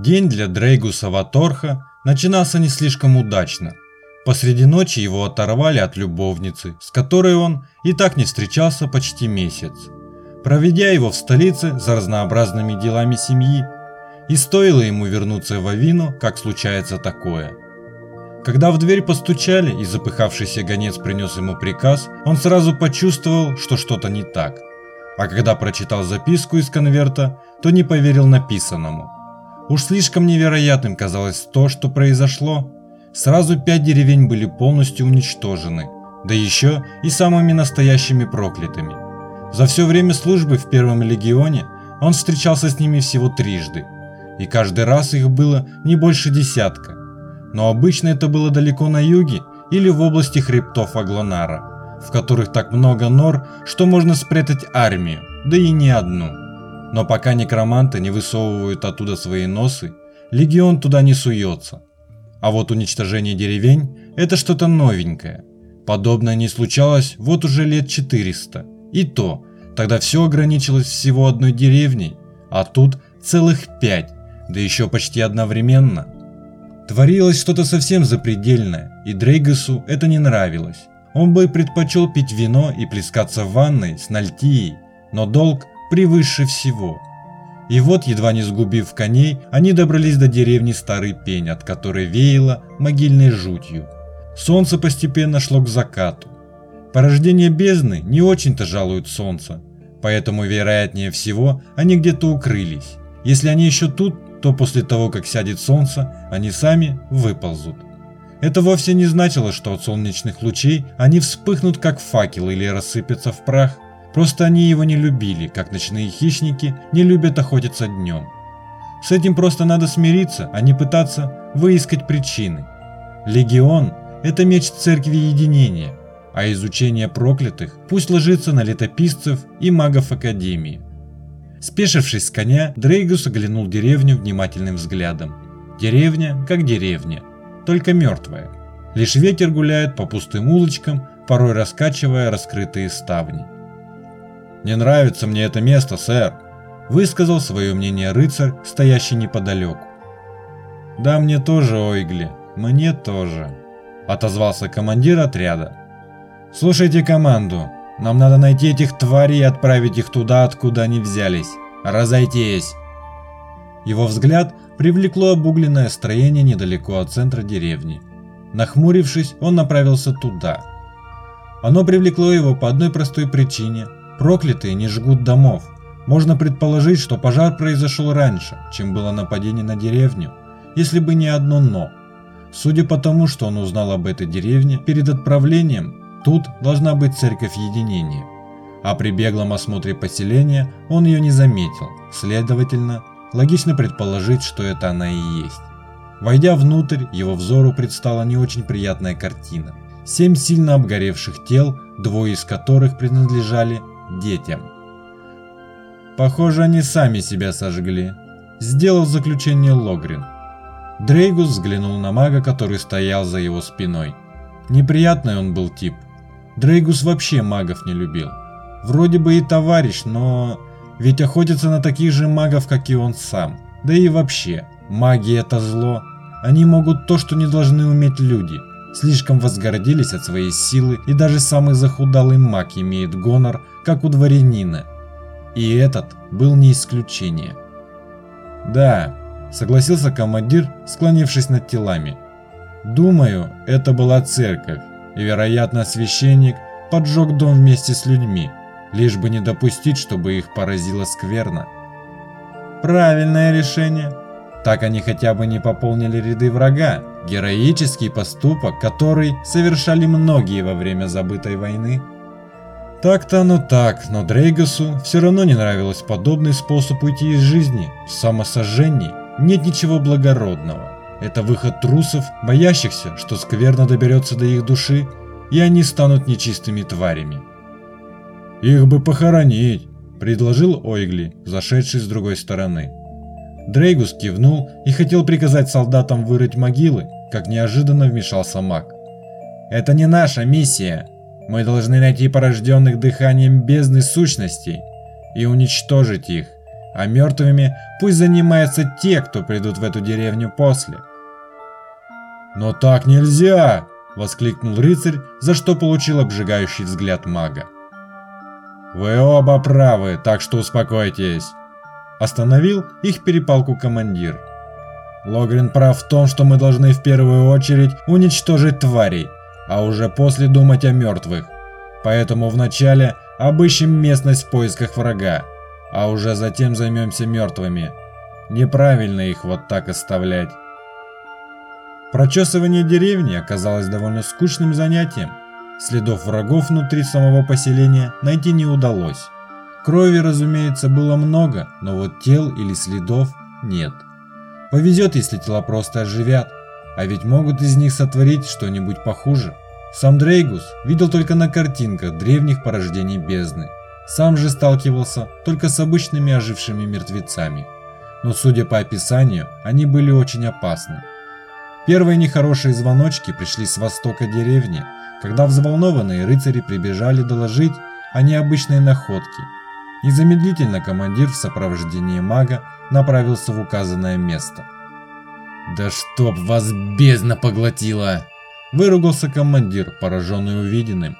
День для Дрейгуса Ваторха начинался не слишком удачно. Посреди ночи его оторвали от любовницы, с которой он и так не встречался почти месяц, проведя его в столице за разнообразными делами семьи. И стоило ему вернуться в Авину, как случается такое. Когда в дверь постучали и запыхавшийся гонец принес ему приказ, он сразу почувствовал, что что-то не так. А когда прочитал записку из конверта, то не поверил написанному. Уж слишком невероятным казалось то, что произошло. Сразу пять деревень были полностью уничтожены, да еще и самыми настоящими проклятыми. За все время службы в Первом легионе он встречался с ними всего трижды, и каждый раз их было не больше десятка. Но обычно это было далеко на юге или в области хребтов Аглонара, в которых так много нор, что можно спрятать армию, да и не одну. Но пока некроманты не высовывают оттуда свои носы, легион туда не суется. А вот уничтожение деревень – это что-то новенькое. Подобное не случалось вот уже лет 400. И то, тогда все ограничилось всего одной деревней, а тут целых пять, да еще почти одновременно. Творилось что-то совсем запредельное, и Дрейгасу это не нравилось. Он бы предпочел пить вино и плескаться в ванной с Нальтией, но долг превыше всего – и вот, едва не сгубив коней, они добрались до деревни Старый Пень, от которой веяло могильной жутью. Солнце постепенно шло к закату. Порождение бездны не очень-то жалуют солнце, поэтому, вероятнее всего, они где-то укрылись. Если они еще тут, то после того, как сядет солнце, они сами выползут. Это вовсе не значило, что от солнечных лучей они вспыхнут как факел или рассыпятся в прах – Просто они его не любили, как ночные хищники не любят охотиться днем. С этим просто надо смириться, а не пытаться выискать причины. Легион – это меч церкви единения, а изучение проклятых пусть ложится на летописцев и магов Академии. Спешившись с коня, Дрейгус оглянул деревню внимательным взглядом. Деревня как деревня, только мертвая. Лишь ветер гуляет по пустым улочкам, порой раскачивая раскрытые ставни. «Не нравится мне это место, сэр», – высказал свое мнение рыцарь, стоящий неподалеку. «Да мне тоже, Ойгли, мне тоже», – отозвался командир отряда. «Слушайте команду, нам надо найти этих тварей и отправить их туда, откуда они взялись. Разойтись!» Его взгляд привлекло обугленное строение недалеко от центра деревни. Нахмурившись, он направился туда. Оно привлекло его по одной простой причине – Проклятые не жгут домов. Можно предположить, что пожар произошел раньше, чем было нападение на деревню, если бы не одно «но». Судя по тому, что он узнал об этой деревне перед отправлением, тут должна быть церковь единения. А при беглом осмотре поселения он ее не заметил, следовательно, логично предположить, что это она и есть. Войдя внутрь, его взору предстала не очень приятная картина. Семь сильно обгоревших тел, двое из которых принадлежали детям. Похоже, они сами себя сожгли, сделал заключение Логрин. Дрейгус взглянул на мага, который стоял за его спиной. Неприятный он был тип. Дрейгус вообще магов не любил. Вроде бы и товарищ, но ведь охотятся на таких же магов, как и он сам. Да и вообще, маги это зло. Они могут то, что не должны уметь люди. Слишком возгордились от своей силы, и даже самый захудалый маг имеет гонор, как у дворянина. И этот был не исключение. «Да», – согласился командир, склонившись над телами. «Думаю, это была церковь, и, вероятно, священник поджег дом вместе с людьми, лишь бы не допустить, чтобы их поразило скверно». «Правильное решение», так они хотя бы не пополнили ряды врага. Героический поступок, который совершали многие во время забытой войны. Так-то оно так, но Дрейгасу все равно не нравился подобный способ уйти из жизни. В самосожжении нет ничего благородного. Это выход трусов, боящихся, что скверно доберется до их души, и они станут нечистыми тварями. «Их бы похоронить», – предложил Ойгли, зашедший с другой стороны. Дрейгус кивнул и хотел приказать солдатам вырыть могилы, как неожиданно вмешался маг. «Это не наша миссия. Мы должны найти порожденных дыханием бездны сущностей и уничтожить их. а мертвыми пусть занимаются те, кто придут в эту деревню после. «Но так нельзя!» – воскликнул рыцарь, за что получил обжигающий взгляд мага. «Вы оба правы, так что успокойтесь!» Остановил их перепалку командир. Логрин прав в том, что мы должны в первую очередь уничтожить тварей, а уже после думать о мертвых. Поэтому вначале обыщем местность в поисках врага, а уже затем займемся мертвыми. Неправильно их вот так оставлять. Прочесывание деревни оказалось довольно скучным занятием. Следов врагов внутри самого поселения найти не удалось. Крови, разумеется, было много, но вот тел или следов нет. Повезет, если тела просто оживят, а ведь могут из них сотворить что-нибудь похуже. Сам Дрейгус видел только на картинках древних порождений бездны. Сам же сталкивался только с обычными ожившими мертвецами. Но судя по описанию, они были очень опасны. Первые нехорошие звоночки пришли с востока деревни, когда взволнованные рыцари прибежали доложить о необычной находке. Незамедлительно командир в сопровождении мага направился в указанное место. «Да чтоб вас бездна поглотила!» Выругался командир, пораженный увиденным.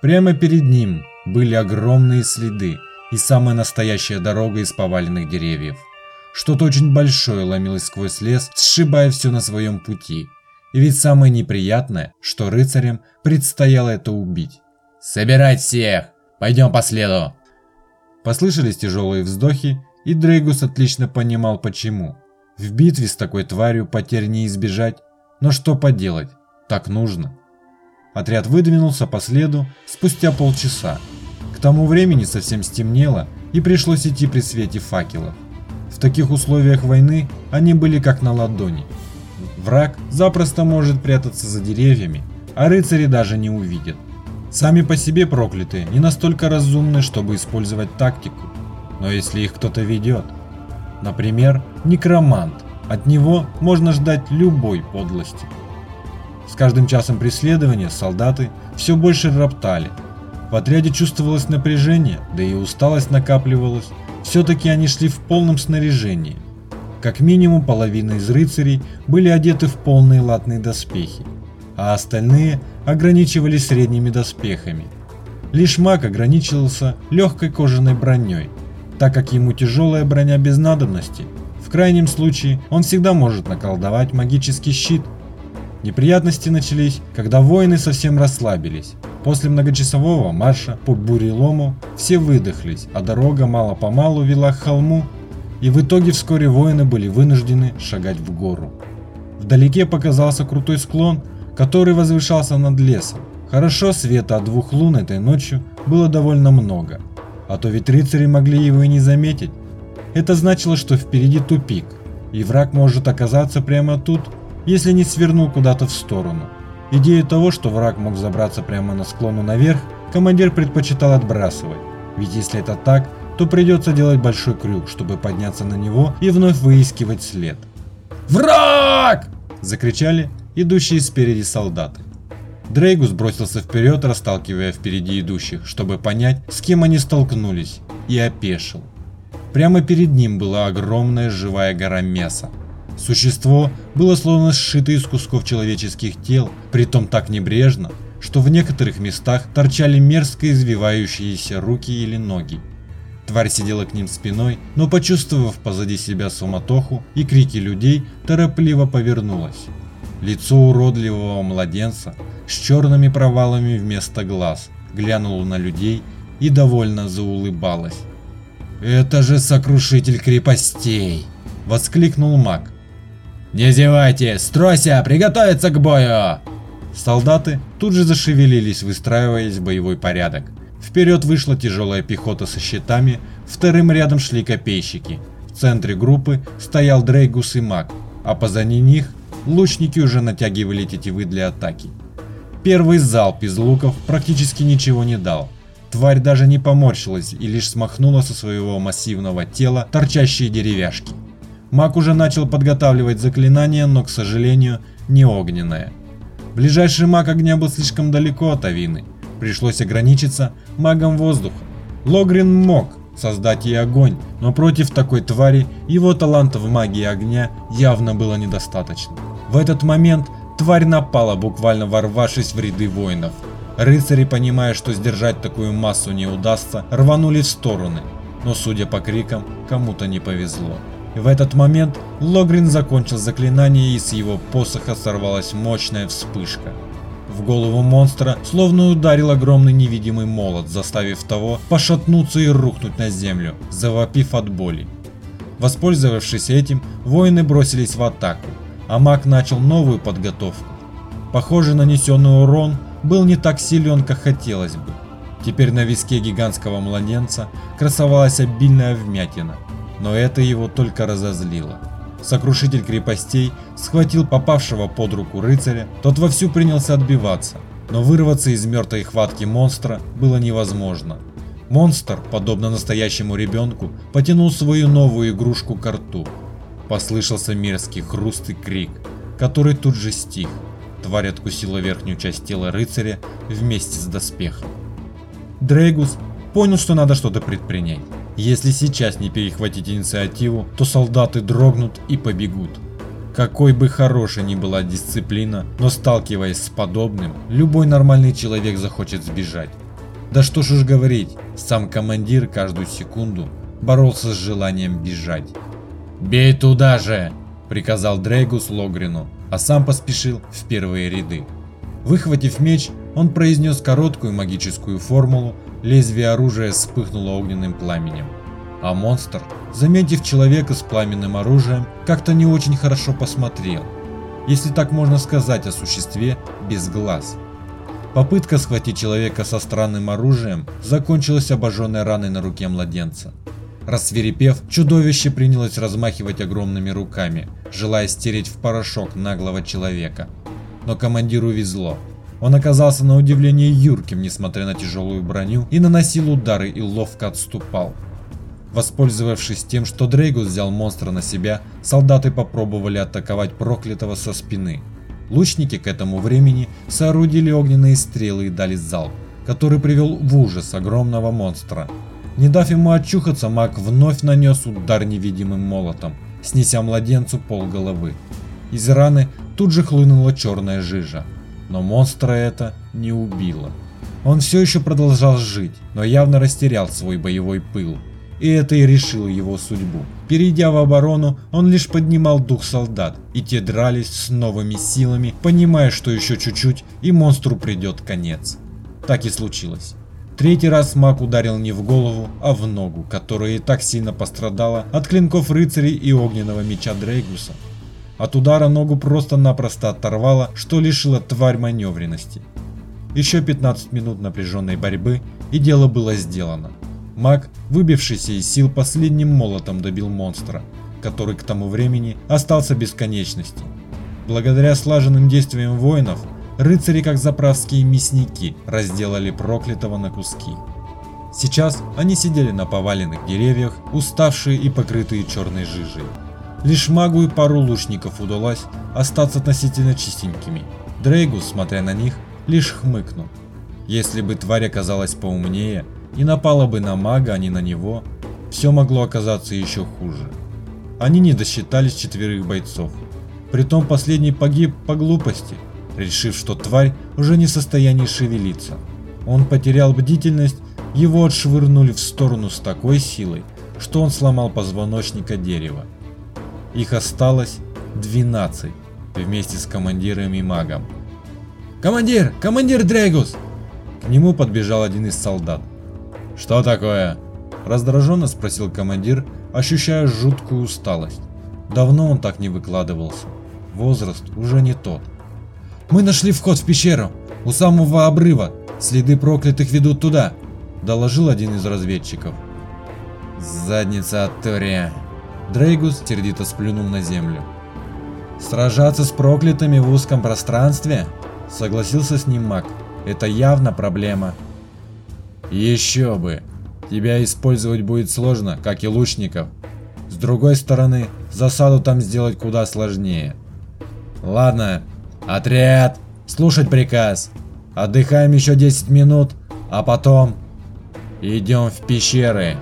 Прямо перед ним были огромные следы и самая настоящая дорога из поваленных деревьев. Что-то очень большое ломилось сквозь лес, сшибая все на своем пути. И ведь самое неприятное, что рыцарям предстояло это убить. «Собирать всех! Пойдем по следу!» Послышались тяжелые вздохи, и Дрейгус отлично понимал почему. В битве с такой тварью потерь не избежать, но что поделать, так нужно. Отряд выдвинулся по следу спустя полчаса. К тому времени совсем стемнело и пришлось идти при свете факелов. В таких условиях войны они были как на ладони. Враг запросто может прятаться за деревьями, а рыцари даже не увидят. Сами по себе проклятые не настолько разумны, чтобы использовать тактику, но если их кто-то ведет, например, некромант, от него можно ждать любой подлости. С каждым часом преследования солдаты все больше роптали. В отряде чувствовалось напряжение, да и усталость накапливалась. Все-таки они шли в полном снаряжении. Как минимум половина из рыцарей были одеты в полные латные доспехи, а остальные ограничивались средними доспехами. Лишь маг ограничивался легкой кожаной броней, так как ему тяжелая броня без надобности. В крайнем случае он всегда может наколдовать магический щит Неприятности начались, когда воины совсем расслабились. После многочасового марша по бурелому все выдохлись, а дорога мало-помалу вела к холму, и в итоге вскоре воины были вынуждены шагать в гору. Вдалеке показался крутой склон, который возвышался над лесом. Хорошо света от двух лун этой ночью было довольно много, а то ведь рыцари могли его и не заметить. Это значило, что впереди тупик, и враг может оказаться прямо тут, если не свернул куда-то в сторону. Идею того, что враг мог забраться прямо на склону наверх, командир предпочитал отбрасывать. Ведь если это так, то придется делать большой крюк, чтобы подняться на него и вновь выискивать след. «Враг!» – закричали идущие спереди солдаты. Дрейгус бросился вперед, расталкивая впереди идущих, чтобы понять, с кем они столкнулись, и опешил. Прямо перед ним была огромная живая гора мяса, Существо было словно сшито из кусков человеческих тел, притом так небрежно, что в некоторых местах торчали мерзко извивающиеся руки или ноги. Тварь сидела к ним спиной, но почувствовав позади себя суматоху и крики людей, торопливо повернулась. Лицо уродливого младенца с черными провалами вместо глаз глянуло на людей и довольно заулыбалось. «Это же сокрушитель крепостей!» – воскликнул маг. «Не зевайте! Стройся! Приготовиться к бою!» Солдаты тут же зашевелились, выстраиваясь в боевой порядок. Вперед вышла тяжелая пехота со щитами, вторым рядом шли копейщики. В центре группы стоял Дрейгус и Маг, а позади них лучники уже натягивали тетивы для атаки. Первый залп из луков практически ничего не дал. Тварь даже не поморщилась и лишь смахнула со своего массивного тела торчащие деревяшки. Маг уже начал подготавливать заклинание, но, к сожалению, не огненное. Ближайший маг огня был слишком далеко от Авины. Пришлось ограничиться магом воздуха. Логрин мог создать ей огонь, но против такой твари его таланта в магии огня явно было недостаточно. В этот момент тварь напала, буквально ворвавшись в ряды воинов. Рыцари, понимая, что сдержать такую массу не удастся, рванули в стороны, но судя по крикам, кому-то не повезло. И в этот момент Логрин закончил заклинание и с его посоха сорвалась мощная вспышка. В голову монстра словно ударил огромный невидимый молот, заставив того пошатнуться и рухнуть на землю, завопив от боли. Воспользовавшись этим, воины бросились в атаку, а маг начал новую подготовку. Похоже, нанесенный урон был не так силен, как хотелось бы. Теперь на виске гигантского младенца красовалась обильная вмятина, но это его только разозлило. Сокрушитель крепостей схватил попавшего под руку рыцаря, тот вовсю принялся отбиваться, но вырваться из мертвой хватки монстра было невозможно. Монстр, подобно настоящему ребенку, потянул свою новую игрушку к рту. Послышался мерзкий хруст и крик, который тут же стих. Тварь откусила верхнюю часть тела рыцаря вместе с доспехом. Дрейгус понял, что надо что-то предпринять. Если сейчас не перехватить инициативу, то солдаты дрогнут и побегут. Какой бы хорошей ни была дисциплина, но сталкиваясь с подобным, любой нормальный человек захочет сбежать. Да что ж уж говорить, сам командир каждую секунду боролся с желанием бежать. «Бей туда же!» – приказал Дрейгус Логрину, а сам поспешил в первые ряды. Выхватив меч, он произнес короткую магическую формулу, лезвие оружия вспыхнуло огненным пламенем. А монстр, заметив человека с пламенным оружием, как-то не очень хорошо посмотрел. Если так можно сказать о существе без глаз. Попытка схватить человека со странным оружием закончилась обожженной раной на руке младенца. Рассверепев, чудовище принялось размахивать огромными руками, желая стереть в порошок наглого человека. Но командиру везло. Он оказался на удивление юрким, несмотря на тяжелую броню, и наносил удары и ловко отступал. Воспользовавшись тем, что Дрейгус взял монстра на себя, солдаты попробовали атаковать проклятого со спины. Лучники к этому времени соорудили огненные стрелы и дали залп, который привел в ужас огромного монстра. Не дав ему очухаться, маг вновь нанес удар невидимым молотом, снеся младенцу пол головы. Из раны тут же хлынула черная жижа, но монстра это не убило. Он все еще продолжал жить, но явно растерял свой боевой пыл. И это и решило его судьбу. Перейдя в оборону, он лишь поднимал дух солдат, и те дрались с новыми силами, понимая, что еще чуть-чуть и монстру придет конец. Так и случилось. Третий раз маг ударил не в голову, а в ногу, которая и так сильно пострадала от клинков рыцарей и огненного меча Дрейгуса. От удара ногу просто-напросто оторвало, что лишило тварь маневренности. Еще 15 минут напряженной борьбы, и дело было сделано. Маг, выбившийся из сил, последним молотом добил монстра, который к тому времени остался без конечности. Благодаря слаженным действиям воинов, Рыцари, как заправские мясники, разделали проклятого на куски. Сейчас они сидели на поваленных деревьях, уставшие и покрытые черной жижей. Лишь магу и пару лучников удалось остаться относительно чистенькими. Дрейгус, смотря на них, лишь хмыкнул. Если бы тварь оказалась поумнее и напала бы на мага, а не на него, все могло оказаться еще хуже. Они не досчитались четверых бойцов. Притом последний погиб по глупости – решив, что тварь уже не в состоянии шевелиться. Он потерял бдительность, его отшвырнули в сторону с такой силой, что он сломал позвоночника дерева. Их осталось 12 вместе с командиром и магом. «Командир! Командир Дрейгус!» К нему подбежал один из солдат. «Что такое?» Раздраженно спросил командир, ощущая жуткую усталость. Давно он так не выкладывался. Возраст уже не тот. Мы нашли вход в пещеру. У самого обрыва. Следы проклятых ведут туда, доложил один из разведчиков. Задница от Тория. Дрейгус сердито сплюнул на землю. Сражаться с проклятыми в узком пространстве? Согласился с ним маг. Это явно проблема. Еще бы. Тебя использовать будет сложно, как и лучников. С другой стороны, засаду там сделать куда сложнее. Ладно, «Отряд! Слушать приказ! Отдыхаем еще 10 минут, а потом идем в пещеры!»